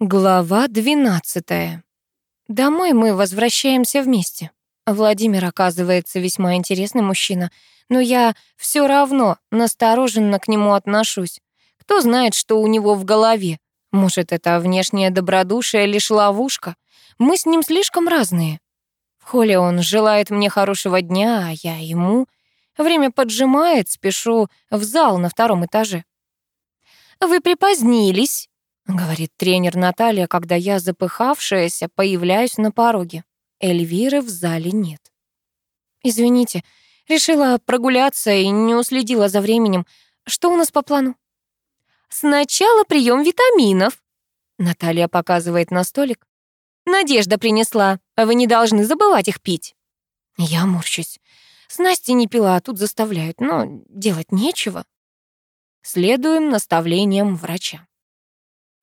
Глава 12. Домой мы возвращаемся вместе. Владимир оказывается весьма интересный мужчина, но я все равно настороженно к нему отношусь. Кто знает, что у него в голове? Может, это внешняя добродушие лишь ловушка? Мы с ним слишком разные. В холле он желает мне хорошего дня, а я ему. Время поджимает, спешу в зал на втором этаже. «Вы припозднились», — говорит тренер Наталья, когда я, запыхавшаяся, появляюсь на пороге. Эльвиры в зале нет. «Извините, решила прогуляться и не уследила за временем. Что у нас по плану?» «Сначала прием витаминов», — Наталья показывает на столик. «Надежда принесла, вы не должны забывать их пить». Я морщусь. С Настей не пила, а тут заставляют, но делать нечего. Следуем наставлениям врача.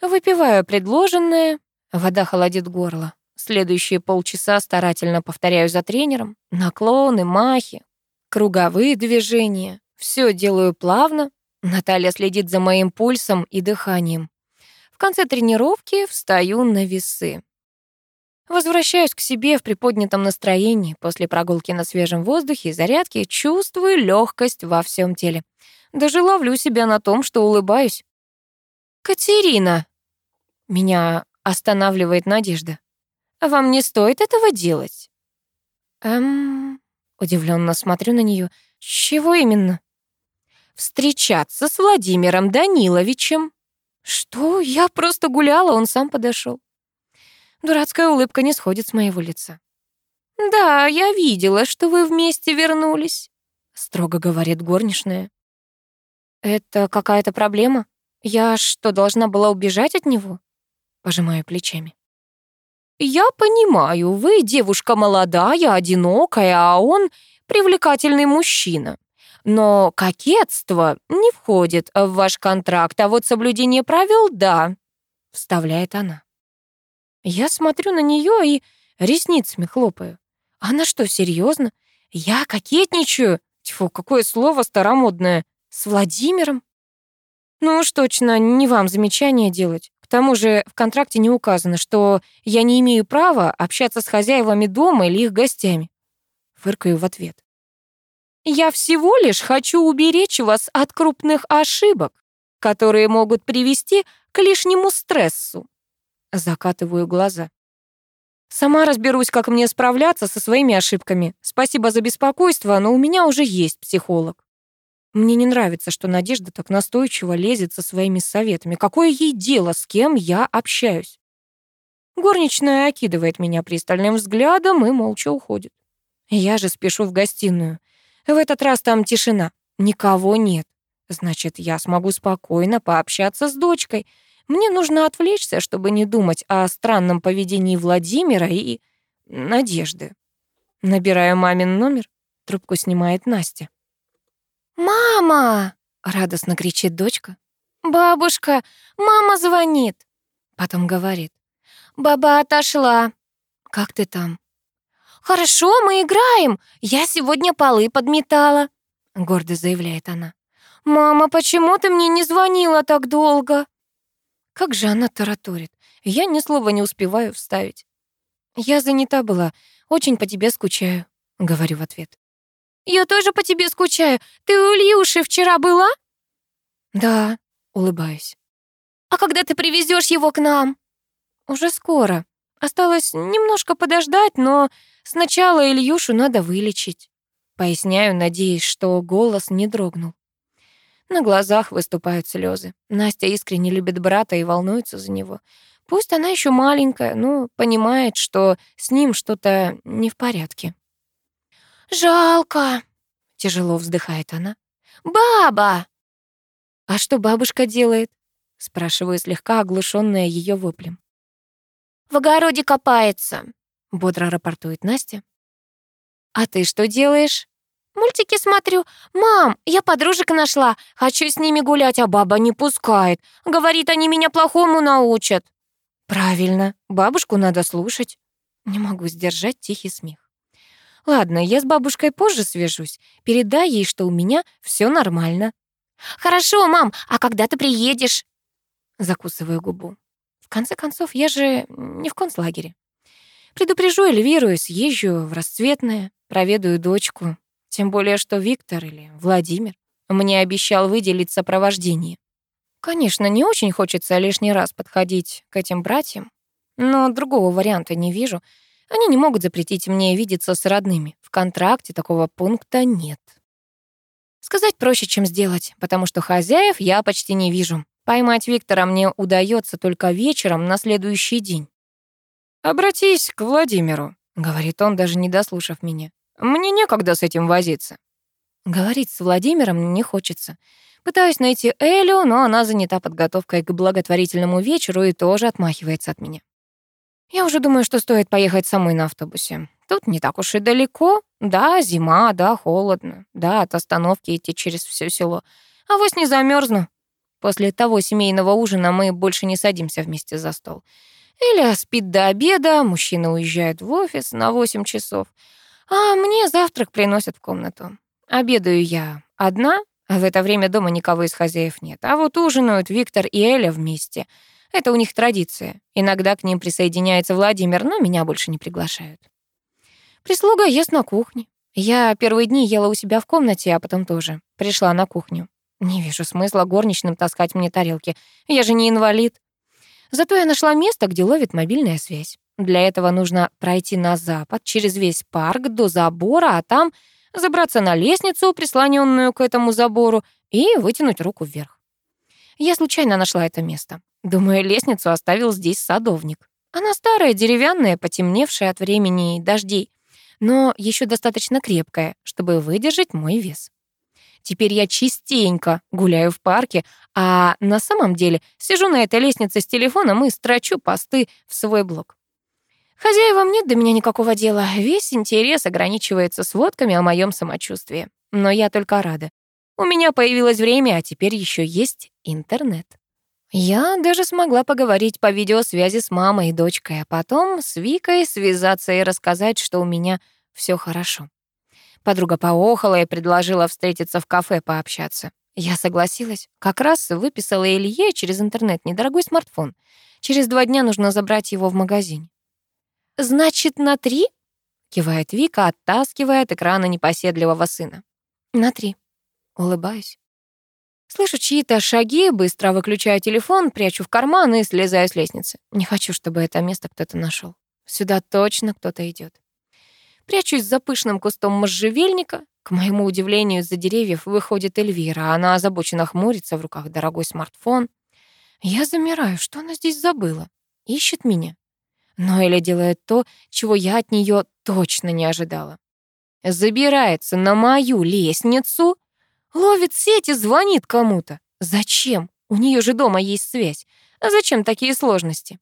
Выпиваю предложенное, вода холодит горло. Следующие полчаса старательно повторяю за тренером. Наклоны, махи, круговые движения. Все делаю плавно. Наталья следит за моим пульсом и дыханием. В конце тренировки встаю на весы. Возвращаюсь к себе в приподнятом настроении. После прогулки на свежем воздухе и зарядки чувствую легкость во всем теле. Даже ловлю себя на том, что улыбаюсь. «Катерина!» Меня останавливает Надежда. «Вам не стоит этого делать». «Эм...» Удивленно смотрю на нее. «Чего именно?» «Встречаться с Владимиром Даниловичем». «Что? Я просто гуляла, он сам подошел. Дурацкая улыбка не сходит с моего лица. «Да, я видела, что вы вместе вернулись», — строго говорит горничная. «Это какая-то проблема? Я что, должна была убежать от него?» Пожимаю плечами. «Я понимаю, вы девушка молодая, одинокая, а он привлекательный мужчина. Но кокетство не входит в ваш контракт, а вот соблюдение правил — да», — вставляет она. Я смотрю на нее и ресницами хлопаю. Она что, серьезно? Я кокетничаю? Тьфу, какое слово старомодное. С Владимиром? Ну уж точно, не вам замечание делать тому же в контракте не указано, что я не имею права общаться с хозяевами дома или их гостями. Фыркаю в ответ. Я всего лишь хочу уберечь вас от крупных ошибок, которые могут привести к лишнему стрессу. Закатываю глаза. Сама разберусь, как мне справляться со своими ошибками. Спасибо за беспокойство, но у меня уже есть психолог. Мне не нравится, что Надежда так настойчиво лезет со своими советами. Какое ей дело, с кем я общаюсь? Горничная окидывает меня пристальным взглядом и молча уходит. Я же спешу в гостиную. В этот раз там тишина, никого нет. Значит, я смогу спокойно пообщаться с дочкой. Мне нужно отвлечься, чтобы не думать о странном поведении Владимира и Надежды. Набираю мамин номер, трубку снимает Настя. «Мама!» — радостно кричит дочка. «Бабушка, мама звонит!» Потом говорит. «Баба отошла. Как ты там?» «Хорошо, мы играем. Я сегодня полы подметала», — гордо заявляет она. «Мама, почему ты мне не звонила так долго?» Как же она тараторит. Я ни слова не успеваю вставить. «Я занята была, очень по тебе скучаю», — говорю в ответ. «Я тоже по тебе скучаю. Ты у Ильюши вчера была?» «Да», — улыбаюсь. «А когда ты привезешь его к нам?» «Уже скоро. Осталось немножко подождать, но сначала Ильюшу надо вылечить». Поясняю, надеясь, что голос не дрогнул. На глазах выступают слезы. Настя искренне любит брата и волнуется за него. Пусть она еще маленькая, но понимает, что с ним что-то не в порядке. «Жалко», — тяжело вздыхает она. «Баба!» «А что бабушка делает?» — спрашиваю, слегка оглушенная ее воплем. «В огороде копается», — бодро рапортует Настя. «А ты что делаешь?» «Мультики смотрю. Мам, я подружек нашла. Хочу с ними гулять, а баба не пускает. Говорит, они меня плохому научат». «Правильно, бабушку надо слушать». Не могу сдержать тихий смех. Ладно, я с бабушкой позже свяжусь. Передай ей, что у меня все нормально. Хорошо, мам, а когда ты приедешь? Закусываю губу. В конце концов, я же не в концлагере. Предупрежу Эльвиру и съезжу в расцветное, проведаю дочку. Тем более, что Виктор или Владимир мне обещал выделить сопровождение. Конечно, не очень хочется лишний раз подходить к этим братьям, но другого варианта не вижу. Они не могут запретить мне видеться с родными. В контракте такого пункта нет. Сказать проще, чем сделать, потому что хозяев я почти не вижу. Поймать Виктора мне удается только вечером на следующий день. «Обратись к Владимиру», — говорит он, даже не дослушав меня. «Мне некогда с этим возиться». Говорить с Владимиром не хочется. Пытаюсь найти Элю, но она занята подготовкой к благотворительному вечеру и тоже отмахивается от меня. Я уже думаю, что стоит поехать самой на автобусе. Тут не так уж и далеко. Да, зима, да, холодно. Да, от остановки идти через все село. А вось не замерзну. После того семейного ужина мы больше не садимся вместе за стол. Эля спит до обеда, мужчина уезжает в офис на 8 часов, а мне завтрак приносят в комнату. Обедаю я одна, а в это время дома никого из хозяев нет. А вот ужинают Виктор и Эля вместе. Это у них традиция. Иногда к ним присоединяется Владимир, но меня больше не приглашают. Прислуга ест на кухне. Я первые дни ела у себя в комнате, а потом тоже. Пришла на кухню. Не вижу смысла горничным таскать мне тарелки. Я же не инвалид. Зато я нашла место, где ловит мобильная связь. Для этого нужно пройти на запад, через весь парк до забора, а там забраться на лестницу, прислоненную к этому забору, и вытянуть руку вверх. Я случайно нашла это место. Думаю, лестницу оставил здесь садовник. Она старая, деревянная, потемневшая от времени и дождей, но еще достаточно крепкая, чтобы выдержать мой вес. Теперь я частенько гуляю в парке, а на самом деле сижу на этой лестнице с телефоном и строчу посты в свой блог. Хозяевам нет до меня никакого дела. Весь интерес ограничивается сводками о моем самочувствии. Но я только рада. У меня появилось время, а теперь еще есть интернет. Я даже смогла поговорить по видеосвязи с мамой и дочкой, а потом с Викой связаться и рассказать, что у меня все хорошо. Подруга поохала и предложила встретиться в кафе пообщаться. Я согласилась. Как раз выписала Илье через интернет недорогой смартфон. Через два дня нужно забрать его в магазине. «Значит, на три?» — кивает Вика, оттаскивая от экрана непоседливого сына. «На три». Улыбаюсь. Слышу чьи-то шаги, быстро выключаю телефон, прячу в карман и слезаю с лестницы. Не хочу, чтобы это место кто-то нашел. Сюда точно кто-то идет. Прячусь за пышным кустом можжевельника. К моему удивлению, из-за деревьев выходит Эльвира. Она озабоченно хмурится, в руках дорогой смартфон. Я замираю. Что она здесь забыла? Ищет меня. Но Эля делает то, чего я от нее точно не ожидала. Забирается на мою лестницу, ловит сеть и звонит кому-то. Зачем? У нее же дома есть связь. А зачем такие сложности?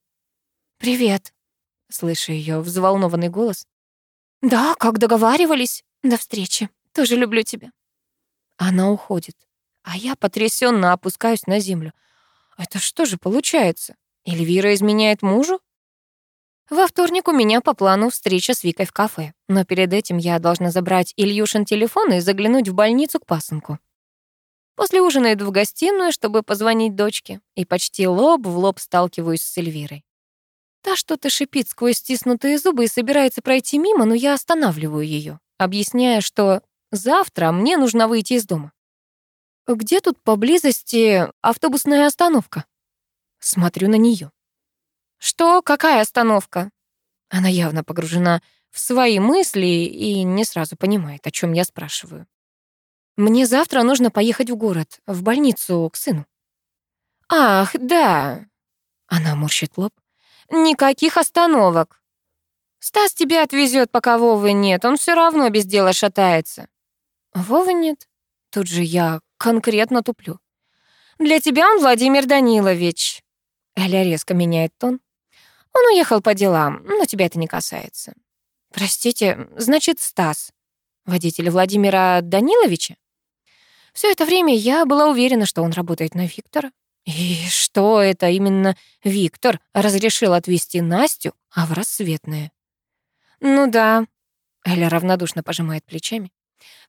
«Привет», — слышу ее взволнованный голос. «Да, как договаривались. До встречи. Тоже люблю тебя». Она уходит, а я потрясенно опускаюсь на землю. Это что же получается? Эльвира изменяет мужу? Во вторник у меня по плану встреча с Викой в кафе, но перед этим я должна забрать Ильюшин телефон и заглянуть в больницу к пасынку. После ужина иду в гостиную, чтобы позвонить дочке, и почти лоб в лоб сталкиваюсь с Эльвирой. Та что-то шипит сквозь стиснутые зубы и собирается пройти мимо, но я останавливаю ее, объясняя, что завтра мне нужно выйти из дома. Где тут поблизости автобусная остановка? Смотрю на нее. Что? Какая остановка? Она явно погружена в свои мысли и не сразу понимает, о чем я спрашиваю. Мне завтра нужно поехать в город, в больницу к сыну. Ах, да. Она морщит лоб. Никаких остановок. Стас тебя отвезет, пока Вовы нет. Он все равно без дела шатается. Вовы нет. Тут же я конкретно туплю. Для тебя он Владимир Данилович. Эля резко меняет тон. Он уехал по делам, но тебя это не касается. Простите, значит, Стас. Водитель Владимира Даниловича? Все это время я была уверена, что он работает на Виктора. И что это именно Виктор разрешил отвезти Настю, а в рассветное? Ну да, Эля равнодушно пожимает плечами.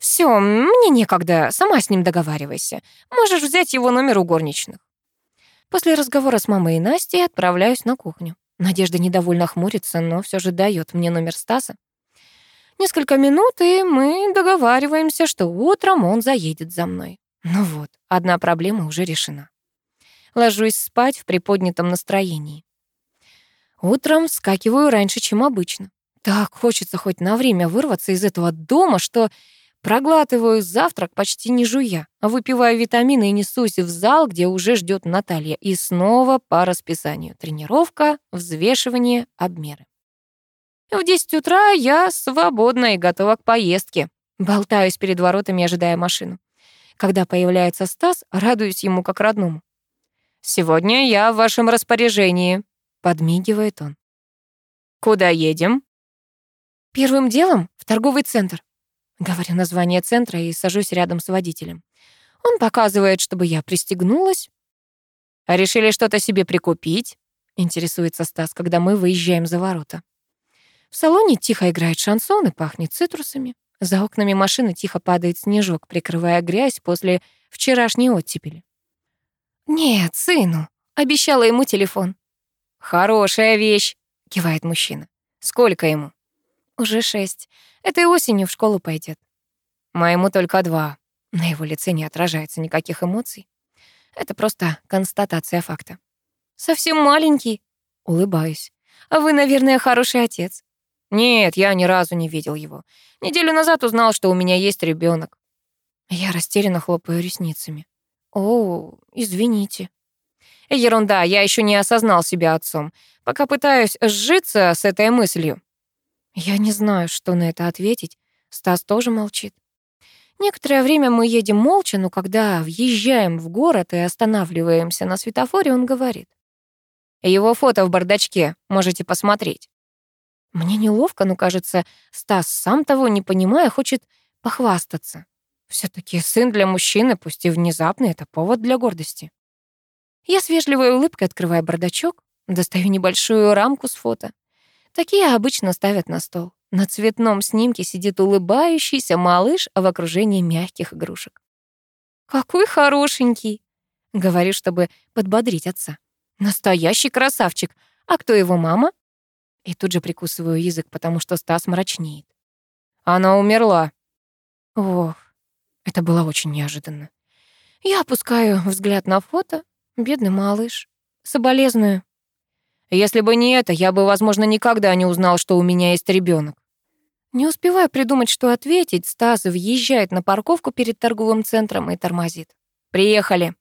Все, мне некогда, сама с ним договаривайся. Можешь взять его номер у горничных. После разговора с мамой и Настей отправляюсь на кухню. Надежда недовольно хмурится, но все же дает мне номер Стаса. Несколько минут, и мы договариваемся, что утром он заедет за мной. Ну вот, одна проблема уже решена. Ложусь спать в приподнятом настроении. Утром вскакиваю раньше, чем обычно. Так хочется хоть на время вырваться из этого дома, что проглатываю завтрак почти не жуя, выпиваю витамины и несусь в зал, где уже ждет Наталья. И снова по расписанию. Тренировка, взвешивание, обмеры. В 10 утра я свободна и готова к поездке. Болтаюсь перед воротами, ожидая машину. Когда появляется Стас, радуюсь ему как родному. «Сегодня я в вашем распоряжении», — подмигивает он. «Куда едем?» «Первым делом в торговый центр». Говорю название центра и сажусь рядом с водителем. Он показывает, чтобы я пристегнулась. «А решили что-то себе прикупить?» — интересуется Стас, когда мы выезжаем за ворота. В салоне тихо играет шансон и пахнет цитрусами. За окнами машины тихо падает снежок, прикрывая грязь после вчерашней оттепели. «Нет, сыну», — обещала ему телефон. «Хорошая вещь», — кивает мужчина. «Сколько ему?» «Уже шесть. Этой осенью в школу пойдет». «Моему только два». На его лице не отражается никаких эмоций. Это просто констатация факта. «Совсем маленький», — улыбаюсь. «А вы, наверное, хороший отец». «Нет, я ни разу не видел его. Неделю назад узнал, что у меня есть ребенок. Я растерянно хлопаю ресницами. «О, извините». «Ерунда, я еще не осознал себя отцом. Пока пытаюсь сжиться с этой мыслью». Я не знаю, что на это ответить. Стас тоже молчит. Некоторое время мы едем молча, но когда въезжаем в город и останавливаемся на светофоре, он говорит. «Его фото в бардачке, можете посмотреть». Мне неловко, но, кажется, Стас, сам того не понимая, хочет похвастаться все таки сын для мужчины, пусть и внезапный, это повод для гордости. Я с вежливой улыбкой открываю бардачок, достаю небольшую рамку с фото. Такие обычно ставят на стол. На цветном снимке сидит улыбающийся малыш в окружении мягких игрушек. «Какой хорошенький!» — говорю, чтобы подбодрить отца. «Настоящий красавчик! А кто его мама?» И тут же прикусываю язык, потому что Стас мрачнеет. «Она умерла». Ох, это было очень неожиданно. Я опускаю взгляд на фото. Бедный малыш. Соболезную. Если бы не это, я бы, возможно, никогда не узнал, что у меня есть ребенок. Не успеваю придумать, что ответить, Стас въезжает на парковку перед торговым центром и тормозит. «Приехали».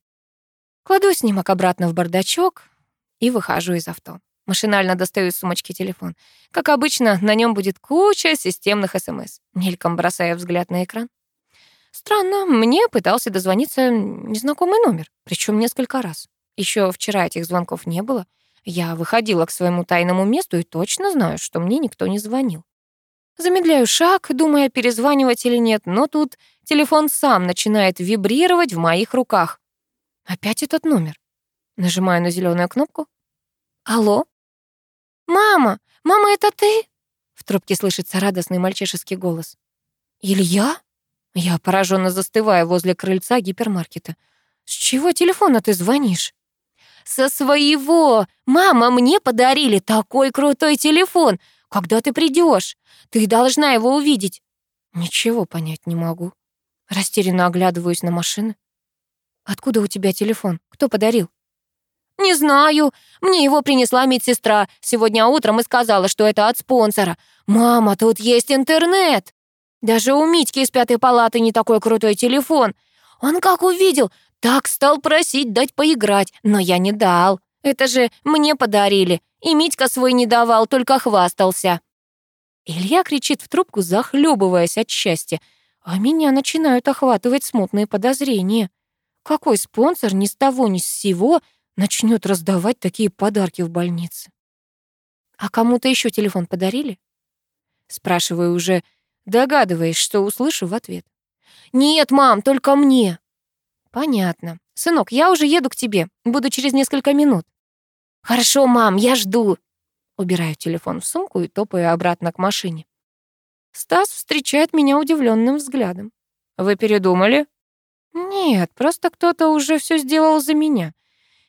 Кладу снимок обратно в бардачок и выхожу из авто. Машинально достаю из сумочки телефон. Как обычно, на нем будет куча системных СМС. Мельком бросая взгляд на экран. Странно, мне пытался дозвониться незнакомый номер, причем несколько раз. Еще вчера этих звонков не было. Я выходила к своему тайному месту и точно знаю, что мне никто не звонил. Замедляю шаг, думая, перезванивать или нет, но тут телефон сам начинает вибрировать в моих руках. Опять этот номер. Нажимаю на зеленую кнопку. Алло? Мама! Мама, это ты? В трубке слышится радостный мальчишеский голос. Илья? Я пораженно застываю возле крыльца гипермаркета. «С чего телефона ты звонишь?» «Со своего! Мама, мне подарили такой крутой телефон! Когда ты придешь? Ты должна его увидеть!» Ничего понять не могу. Растерянно оглядываюсь на машины. «Откуда у тебя телефон? Кто подарил?» «Не знаю. Мне его принесла медсестра сегодня утром и сказала, что это от спонсора. Мама, тут есть интернет!» Даже у Митьки из пятой палаты не такой крутой телефон. Он как увидел, так стал просить дать поиграть, но я не дал. Это же мне подарили, и Митька свой не давал, только хвастался. Илья кричит в трубку, захлебываясь от счастья, а меня начинают охватывать смутные подозрения. Какой спонсор ни с того ни с сего начнет раздавать такие подарки в больнице? А кому-то еще телефон подарили? Спрашиваю уже догадываясь, что услышу в ответ. «Нет, мам, только мне». «Понятно. Сынок, я уже еду к тебе. Буду через несколько минут». «Хорошо, мам, я жду». Убираю телефон в сумку и топаю обратно к машине. Стас встречает меня удивленным взглядом. «Вы передумали?» «Нет, просто кто-то уже все сделал за меня.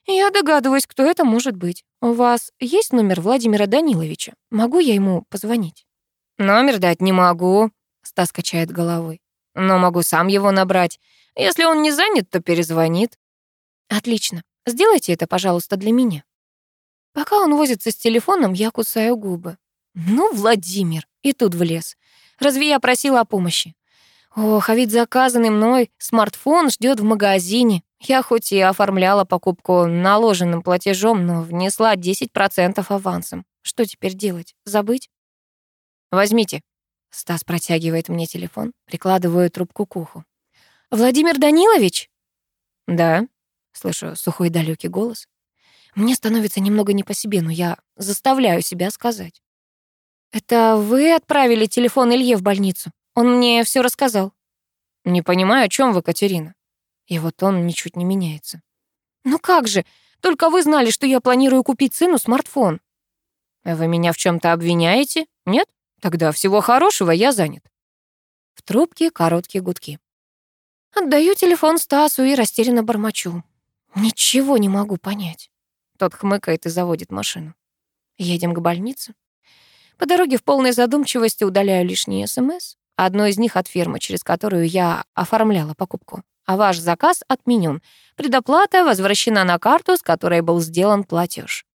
Я догадываюсь, кто это может быть. У вас есть номер Владимира Даниловича? Могу я ему позвонить? Номер дать не могу, Стас качает головой. Но могу сам его набрать. Если он не занят, то перезвонит. Отлично. Сделайте это, пожалуйста, для меня. Пока он возится с телефоном, я кусаю губы. Ну, Владимир, и тут влез. Разве я просила о помощи? Ох, а ведь заказанный мной смартфон ждет в магазине. Я хоть и оформляла покупку наложенным платежом, но внесла 10% авансом. Что теперь делать? Забыть? Возьмите. Стас протягивает мне телефон, прикладываю трубку к уху. Владимир Данилович? Да. Слышу сухой далекий голос. Мне становится немного не по себе, но я заставляю себя сказать. «Это вы отправили телефон Илье в больницу? Он мне все рассказал». «Не понимаю, о чем вы, Катерина?» И вот он ничуть не меняется. «Ну как же? Только вы знали, что я планирую купить сыну смартфон». «Вы меня в чем то обвиняете? Нет? Тогда всего хорошего, я занят». В трубке короткие гудки. Отдаю телефон Стасу и растерянно бормочу. Ничего не могу понять. Тот хмыкает и заводит машину. Едем к больнице. По дороге в полной задумчивости удаляю лишние СМС. Одно из них от фирмы, через которую я оформляла покупку. А ваш заказ отменен. Предоплата возвращена на карту, с которой был сделан платеж.